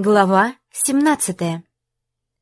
Глава 17.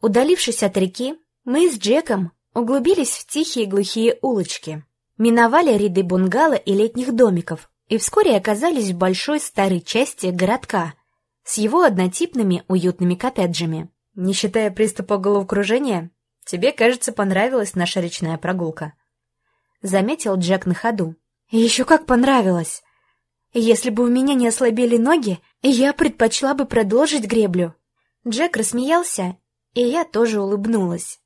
Удалившись от реки, мы с Джеком углубились в тихие глухие улочки, миновали ряды бунгало и летних домиков и вскоре оказались в большой старой части городка с его однотипными уютными коттеджами. Не считая приступа головокружения, тебе, кажется, понравилась наша речная прогулка. Заметил Джек на ходу. Еще как понравилось! Если бы у меня не ослабели ноги, я предпочла бы продолжить греблю. Джек рассмеялся, и я тоже улыбнулась.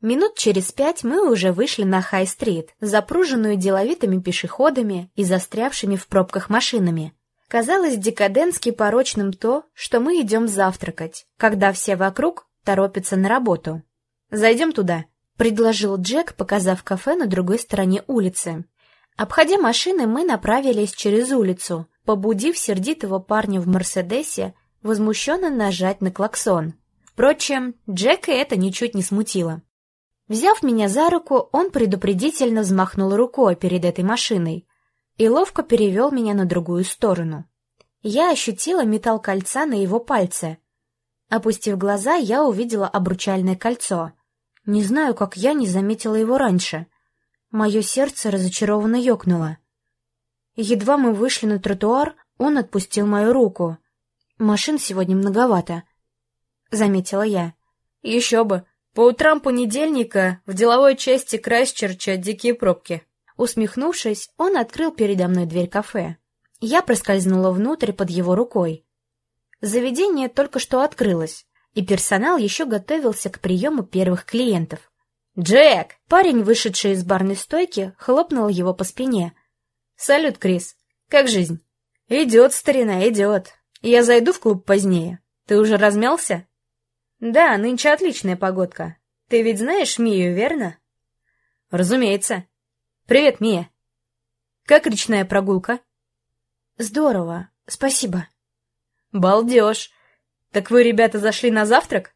Минут через пять мы уже вышли на Хай-стрит, запруженную деловитыми пешеходами и застрявшими в пробках машинами. Казалось декадентски порочным то, что мы идем завтракать, когда все вокруг торопятся на работу. «Зайдем туда», — предложил Джек, показав кафе на другой стороне улицы. Обходя машины, мы направились через улицу, побудив сердитого парня в «Мерседесе» возмущенно нажать на клаксон. Впрочем, Джека это ничуть не смутило. Взяв меня за руку, он предупредительно взмахнул рукой перед этой машиной и ловко перевел меня на другую сторону. Я ощутила металл кольца на его пальце. Опустив глаза, я увидела обручальное кольцо. Не знаю, как я не заметила его раньше. Мое сердце разочарованно ёкнуло. Едва мы вышли на тротуар, он отпустил мою руку. «Машин сегодня многовато», — заметила я. «Еще бы! По утрам понедельника в деловой части Крайсчерча дикие пробки». Усмехнувшись, он открыл передо мной дверь кафе. Я проскользнула внутрь под его рукой. Заведение только что открылось, и персонал еще готовился к приему первых клиентов. «Джек!» Парень, вышедший из барной стойки, хлопнул его по спине. «Салют, Крис. Как жизнь?» «Идет, старина, идет. Я зайду в клуб позднее. Ты уже размялся?» «Да, нынче отличная погодка. Ты ведь знаешь Мию, верно?» «Разумеется. Привет, Мия. Как речная прогулка?» «Здорово, спасибо». «Балдеж! Так вы, ребята, зашли на завтрак?»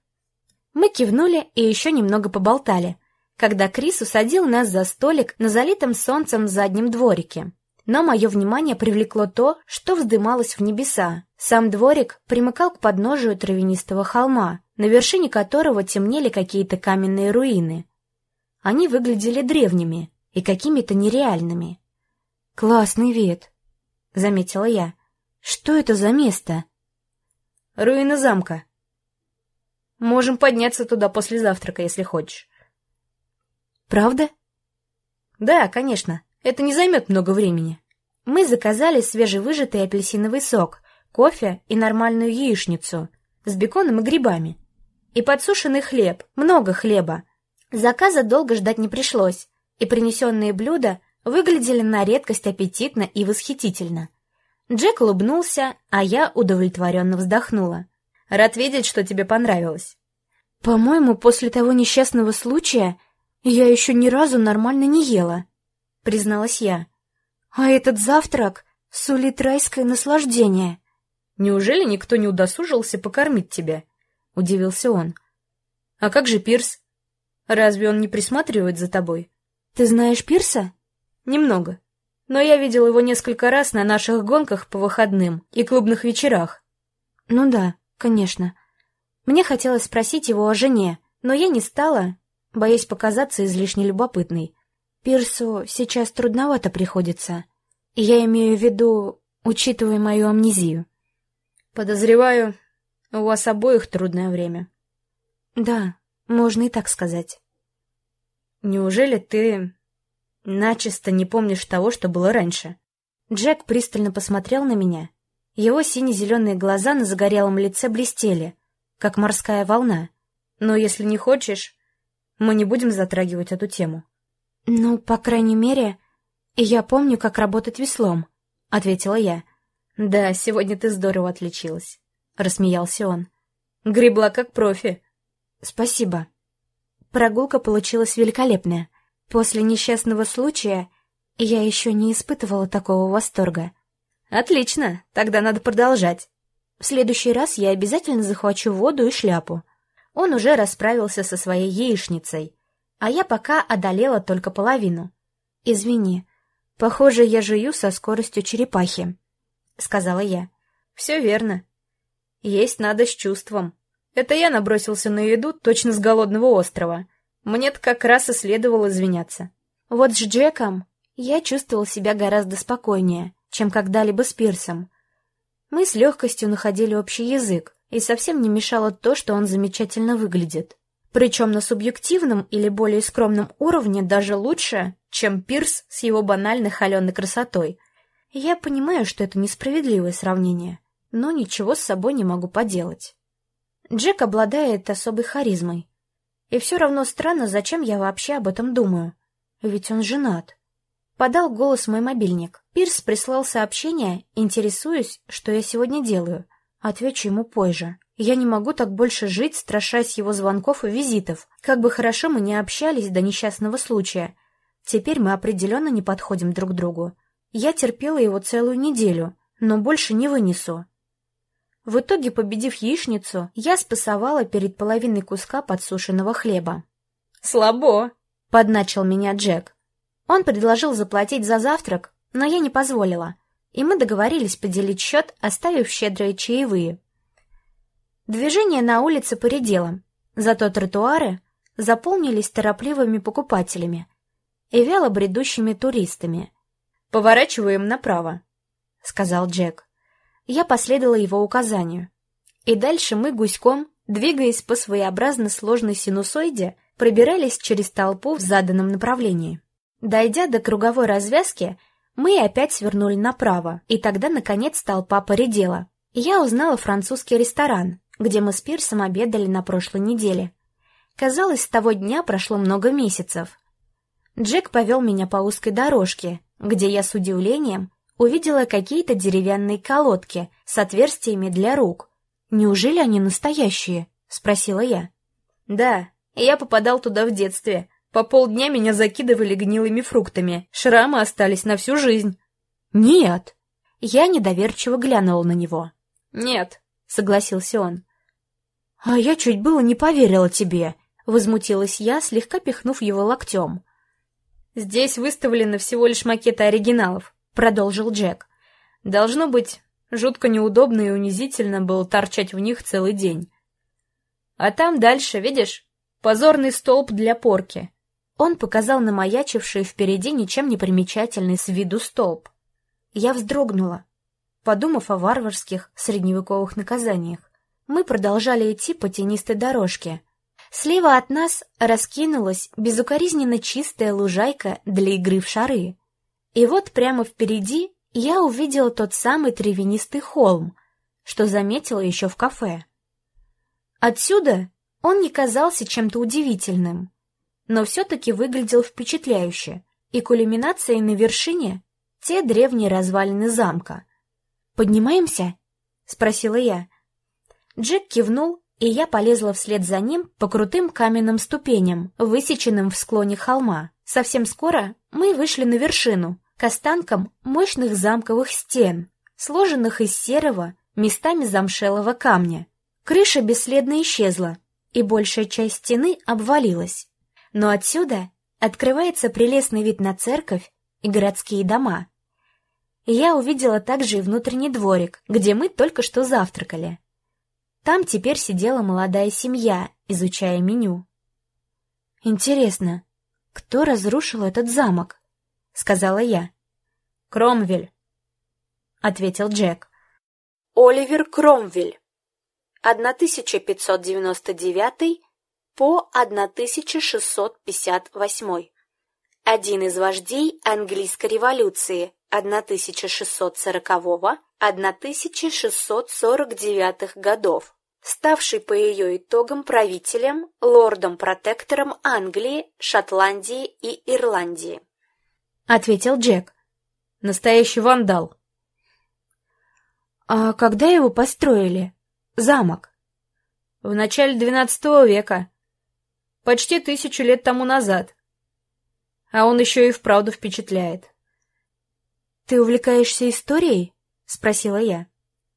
Мы кивнули и еще немного поболтали когда Крис усадил нас за столик на залитом солнцем заднем дворике. Но мое внимание привлекло то, что вздымалось в небеса. Сам дворик примыкал к подножию травянистого холма, на вершине которого темнели какие-то каменные руины. Они выглядели древними и какими-то нереальными. «Классный вид», — заметила я. «Что это за место?» «Руины замка. Можем подняться туда после завтрака, если хочешь. Правда? Да, конечно. Это не займет много времени. Мы заказали свежевыжатый апельсиновый сок, кофе и нормальную яичницу с беконом и грибами. И подсушенный хлеб, много хлеба. Заказа долго ждать не пришлось, и принесенные блюда выглядели на редкость аппетитно и восхитительно. Джек улыбнулся, а я удовлетворенно вздохнула. «Рад видеть, что тебе понравилось». «По-моему, после того несчастного случая «Я еще ни разу нормально не ела», — призналась я. «А этот завтрак сулит райское наслаждение». «Неужели никто не удосужился покормить тебя?» — удивился он. «А как же Пирс? Разве он не присматривает за тобой?» «Ты знаешь Пирса?» «Немного. Но я видел его несколько раз на наших гонках по выходным и клубных вечерах». «Ну да, конечно. Мне хотелось спросить его о жене, но я не стала боясь показаться излишне любопытной. Пирсу сейчас трудновато приходится. Я имею в виду, учитывая мою амнезию. Подозреваю, у вас обоих трудное время. Да, можно и так сказать. Неужели ты начисто не помнишь того, что было раньше? Джек пристально посмотрел на меня. Его сине-зеленые глаза на загорелом лице блестели, как морская волна. Но если не хочешь, мы не будем затрагивать эту тему. «Ну, по крайней мере, я помню, как работать веслом», — ответила я. «Да, сегодня ты здорово отличилась», — рассмеялся он. «Гребла как профи». «Спасибо. Прогулка получилась великолепная. После несчастного случая я еще не испытывала такого восторга». «Отлично, тогда надо продолжать. В следующий раз я обязательно захвачу воду и шляпу», он уже расправился со своей яичницей, а я пока одолела только половину. «Извини, похоже, я жую со скоростью черепахи», — сказала я. «Все верно. Есть надо с чувством. Это я набросился на еду точно с голодного острова. Мне-то как раз и следовало извиняться. Вот с Джеком я чувствовал себя гораздо спокойнее, чем когда-либо с Пирсом. Мы с легкостью находили общий язык, и совсем не мешало то, что он замечательно выглядит. Причем на субъективном или более скромном уровне даже лучше, чем Пирс с его банальной холеной красотой. Я понимаю, что это несправедливое сравнение, но ничего с собой не могу поделать. Джек обладает особой харизмой. И все равно странно, зачем я вообще об этом думаю. Ведь он женат. Подал голос мой мобильник. Пирс прислал сообщение, интересуясь, что я сегодня делаю. Отвечу ему позже. Я не могу так больше жить, страшась его звонков и визитов. Как бы хорошо мы не общались до несчастного случая. Теперь мы определенно не подходим друг другу. Я терпела его целую неделю, но больше не вынесу. В итоге, победив яичницу, я спасовала перед половиной куска подсушенного хлеба. «Слабо!» — подначил меня Джек. Он предложил заплатить за завтрак, но я не позволила, и мы договорились поделить счет, оставив щедрые чаевые. Движение на улице поредело, зато тротуары заполнились торопливыми покупателями и вяло бредущими туристами. «Поворачиваем направо», — сказал Джек. Я последовала его указанию. И дальше мы гуськом, двигаясь по своеобразно сложной синусоиде, пробирались через толпу в заданном направлении. Дойдя до круговой развязки, мы опять свернули направо, и тогда, наконец, толпа поредела. Я узнала французский ресторан, где мы с Пирсом обедали на прошлой неделе. Казалось, с того дня прошло много месяцев. Джек повел меня по узкой дорожке, где я с удивлением увидела какие-то деревянные колодки с отверстиями для рук. «Неужели они настоящие?» — спросила я. «Да, я попадал туда в детстве. По полдня меня закидывали гнилыми фруктами. Шрамы остались на всю жизнь». «Нет!» Я недоверчиво глянула на него. «Нет», — согласился он. «А я чуть было не поверила тебе», — возмутилась я, слегка пихнув его локтем. «Здесь выставлены всего лишь макеты оригиналов», — продолжил Джек. «Должно быть, жутко неудобно и унизительно было торчать в них целый день. А там дальше, видишь, позорный столб для порки». Он показал на маячивший впереди ничем не примечательный с виду столб. Я вздрогнула, подумав о варварских средневековых наказаниях. Мы продолжали идти по тенистой дорожке. Слева от нас раскинулась безукоризненно чистая лужайка для игры в шары. И вот прямо впереди я увидела тот самый травянистый холм, что заметила еще в кафе. Отсюда он не казался чем-то удивительным, но все-таки выглядел впечатляюще, и кульминацией на вершине — те древние развалины замка. «Поднимаемся?» — спросила я. Джек кивнул, и я полезла вслед за ним по крутым каменным ступеням, высеченным в склоне холма. Совсем скоро мы вышли на вершину, к останкам мощных замковых стен, сложенных из серого, местами замшелого камня. Крыша бесследно исчезла, и большая часть стены обвалилась. Но отсюда открывается прелестный вид на церковь и городские дома. Я увидела также и внутренний дворик, где мы только что завтракали. Там теперь сидела молодая семья, изучая меню. «Интересно, кто разрушил этот замок?» — сказала я. «Кромвель», — ответил Джек. Оливер Кромвель. 1599 по 1658. Один из вождей английской революции 1640-1649 годов ставший по ее итогам правителем, лордом-протектором Англии, Шотландии и Ирландии. Ответил Джек. Настоящий вандал. А когда его построили? Замок? В начале двенадцатого века. Почти тысячу лет тому назад. А он еще и вправду впечатляет. «Ты увлекаешься историей?» — спросила я.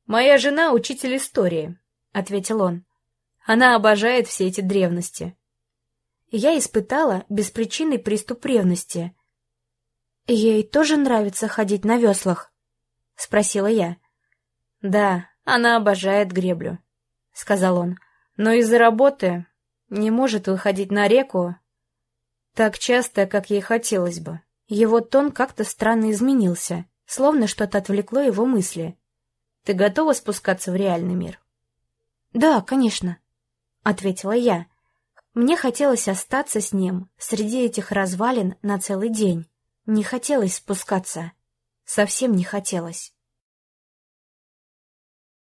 «Моя жена — учитель истории», — ответил он. «Она обожает все эти древности». Я испытала беспричинный приступ ревности. «Ей тоже нравится ходить на веслах?» — спросила я. «Да, Она обожает греблю, — сказал он. Но из-за работы не может выходить на реку так часто, как ей хотелось бы. Его тон как-то странно изменился, словно что-то отвлекло его мысли. «Ты готова спускаться в реальный мир?» «Да, конечно», — ответила я. Мне хотелось остаться с ним среди этих развалин на целый день. Не хотелось спускаться. Совсем не хотелось.